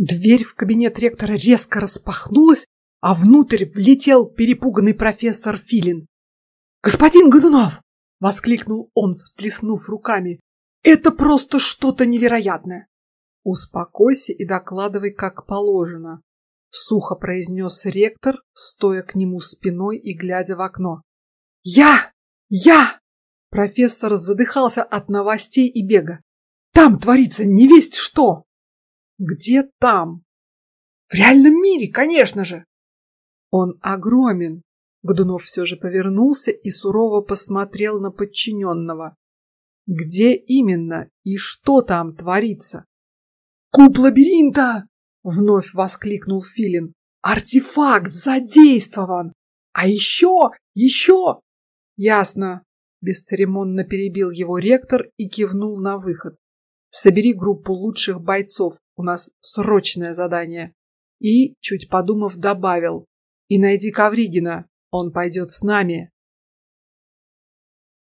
Дверь в кабинет ректора резко распахнулась, а внутрь влетел перепуганный профессор Филин. Господин Годунов! – воскликнул он, всплеснув руками. Это просто что-то невероятное. Успокойся и докладывай, как положено, сухо произнес ректор, стоя к нему спиной и глядя в окно. Я, я! Профессор задыхался от новостей и бега. Там творится не весть что. Где там? В реальном мире, конечно же. Он огромен. Годунов все же повернулся и сурово посмотрел на подчиненного. Где именно и что там творится? Куб лабиринта! Вновь воскликнул Филин. Артефакт задействован. А еще, еще. Ясно. Бесцеремонно перебил его ректор и кивнул на выход. Собери группу лучших бойцов, у нас срочное задание. И, чуть подумав, добавил: и найди Ковригина, он пойдет с нами.